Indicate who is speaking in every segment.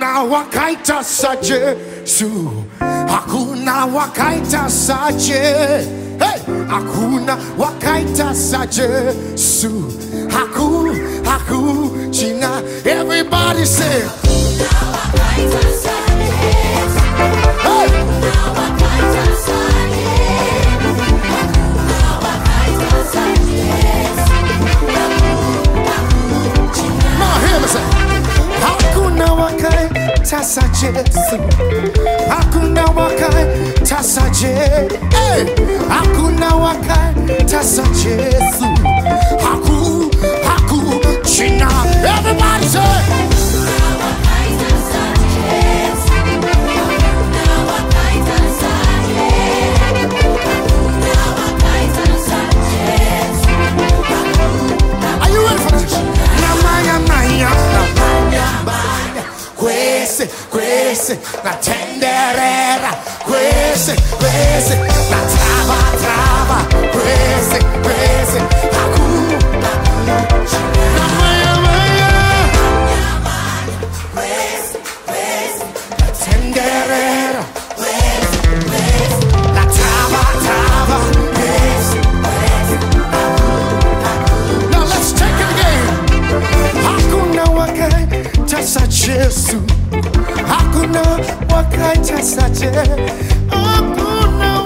Speaker 1: hakuna wakaita sa Yesu, hakuna wakaita sa Je, hey, hakuna wakaita sa Yesu, haku haku jina. Everybody say, hey, wakaita sa Yesu, hakuna wakaita sa Je, hey, hakuna wakaita sa Yesu, haku haku jina. Everybody say. Quese, na tenderera, quese, quese, wakaita sa Je. Hakuna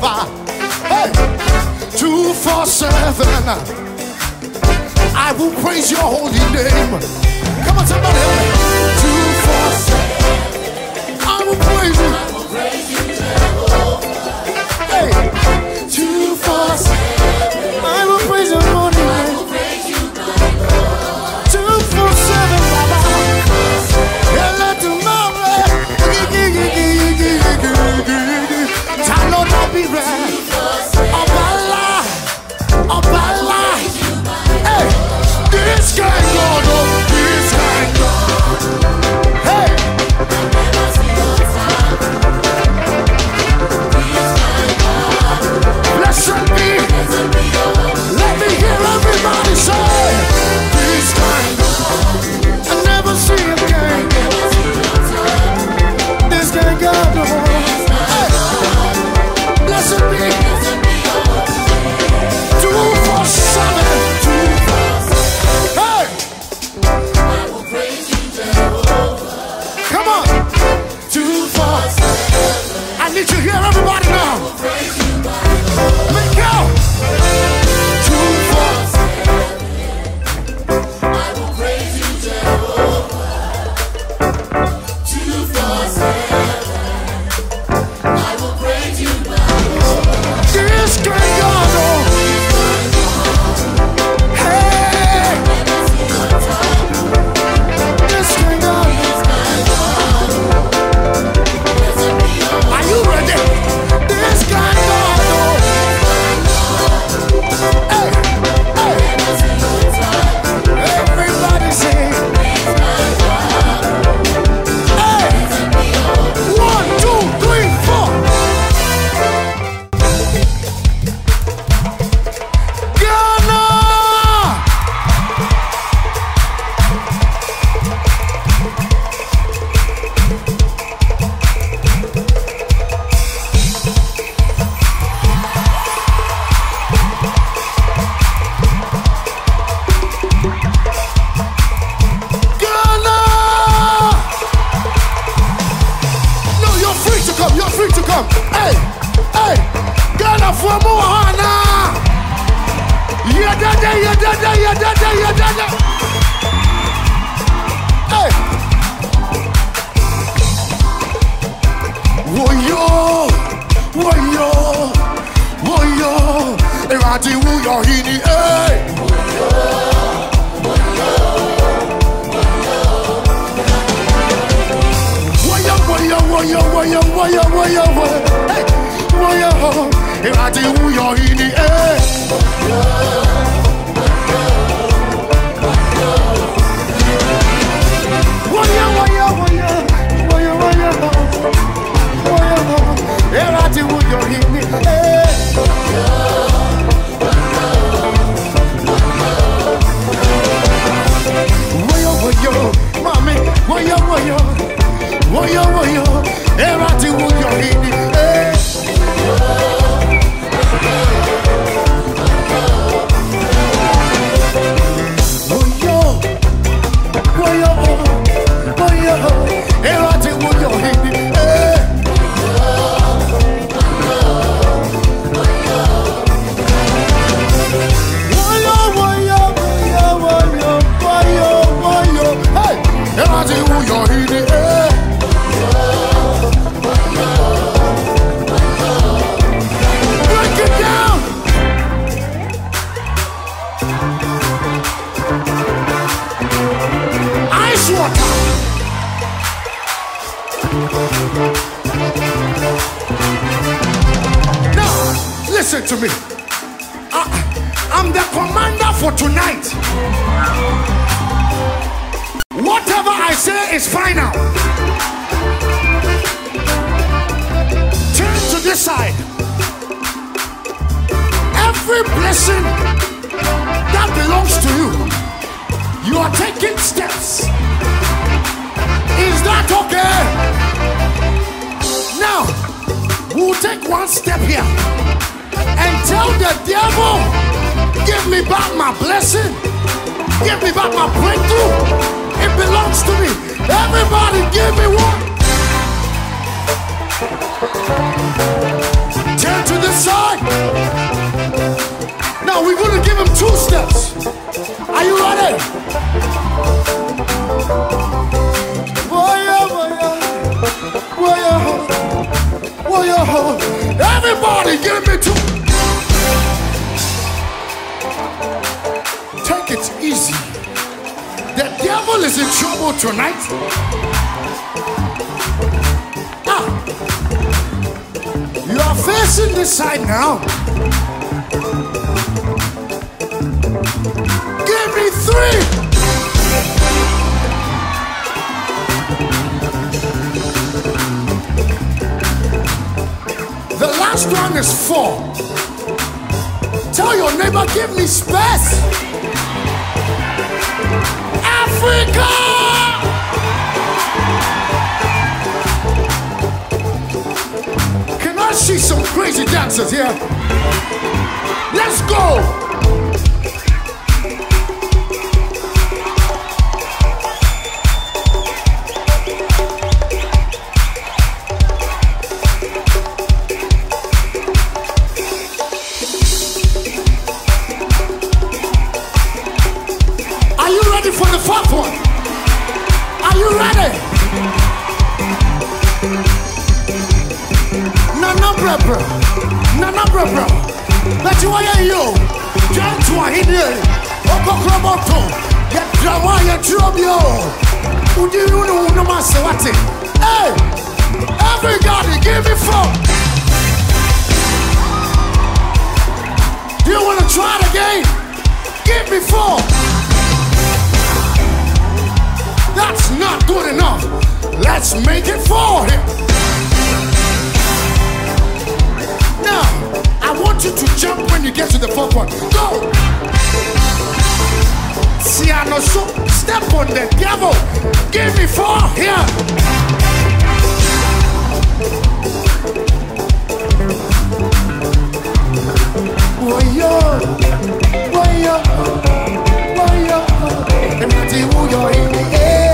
Speaker 1: Five, Hey, two, four, seven. I will praise your holy name. Come on, somebody. Two, four, seven. I will praise you. I will praise you. Erati wuyo hini, hey. Woyo, woyo, woyo, woyo. Erati wuyo listen to me. I, I'm the commander for tonight. Whatever I say is final. Turn to this side. Every blessing that belongs to you, you are taking steps. Is that okay? Now, we'll take one step here and tell the devil, give me back my blessing, give me back my breakthrough. It belongs to me. Everybody, give me one. Now. Give me three. The last one is four. Tell your neighbor, give me space. Africa! See some crazy dancers here? Let's Nana Brebra, Nana Brebra, let you wire you. John Twahidi, Okokromoto, get drama. Would you know no master what? Hey, everybody, give me four. Do you want to try it again? Give me four. That's not good enough. Let's make it four here. Want you to jump when you get to the fourth one. Go. Siano so step on the devil. Give me four here. Wayo, wayo, wayo. Emati wuyo ini, eh.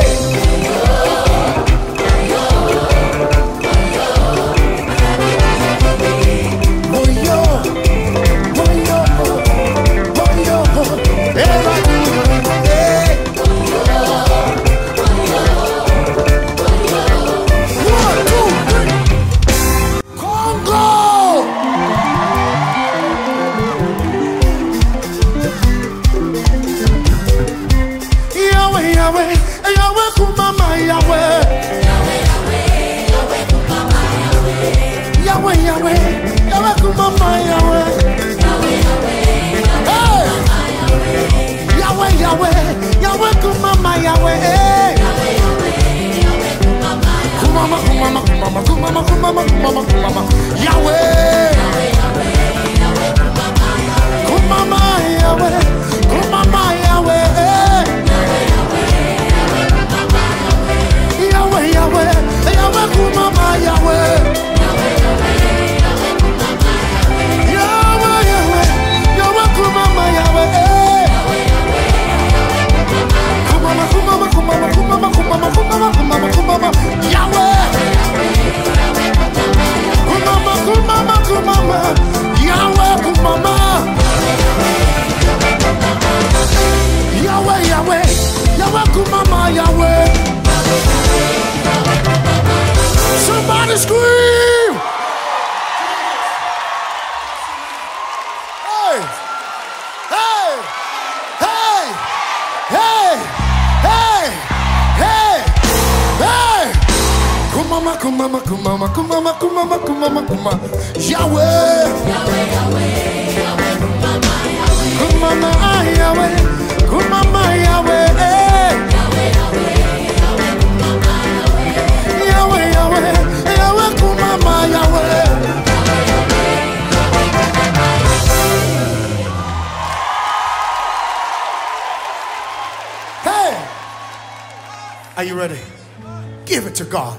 Speaker 1: Yahweh, Yahweh, Yahweh, kumama, Yahweh. Yahweh, Yahweh, Yahweh, kumama, Yahweh. Yahweh, Yahweh, Yahweh, kumama, Yahweh. Kumama, kumama, kumama, kumama, kumama, kumama, kumama. Yahweh. Kumama, Yahweh, kumama, kumama. Yahweh! Kumama, ah, Yahweh! Kumama, Yahweh! Hey! Yahweh, Yahweh, Yahweh, kumama, Yahweh. Are you ready? Give it to God.